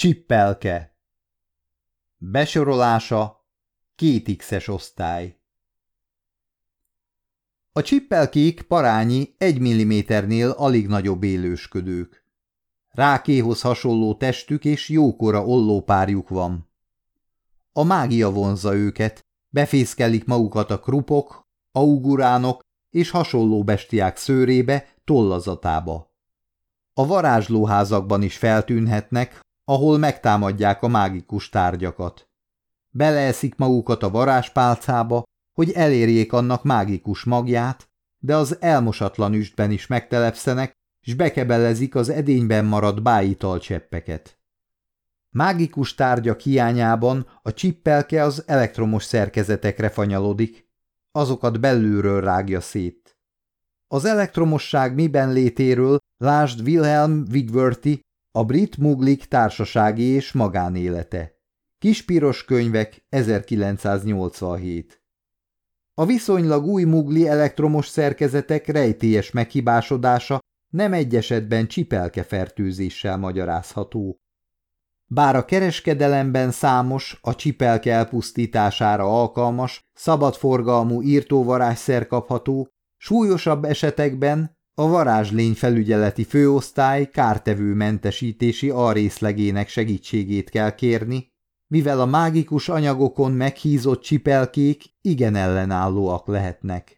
Csippelke Besorolása Két X-es osztály A csippelkék parányi egy milliméternél alig nagyobb élősködők. Rákéhoz hasonló testük és jókora ollópárjuk van. A mágia vonza őket, befészkelik magukat a krupok, auguránok és hasonló bestiák szőrébe, tollazatába. A varázslóházakban is feltűnhetnek, ahol megtámadják a mágikus tárgyakat. Beleeszik magukat a varázspálcába, hogy elérjék annak mágikus magját, de az elmosatlan üstben is megtelepszenek, s bekebelezik az edényben maradt bájital cseppeket. Mágikus tárgyak hiányában a csippelke az elektromos szerkezetekre fanyalodik, azokat belülről rágja szét. Az elektromosság miben létéről lásd Wilhelm Wigworthy, a brit muglik társasági és magánélete. Kispiros könyvek 1987 A viszonylag új mugli elektromos szerkezetek rejtélyes meghibásodása nem egy esetben csipelkefertőzéssel magyarázható. Bár a kereskedelemben számos, a csipelke elpusztítására alkalmas, szabadforgalmú írtóvarázsszer kapható, súlyosabb esetekben a varázslény felügyeleti főosztály kártevő mentesítési arészlegének segítségét kell kérni, mivel a mágikus anyagokon meghízott csipelkék igen ellenállóak lehetnek.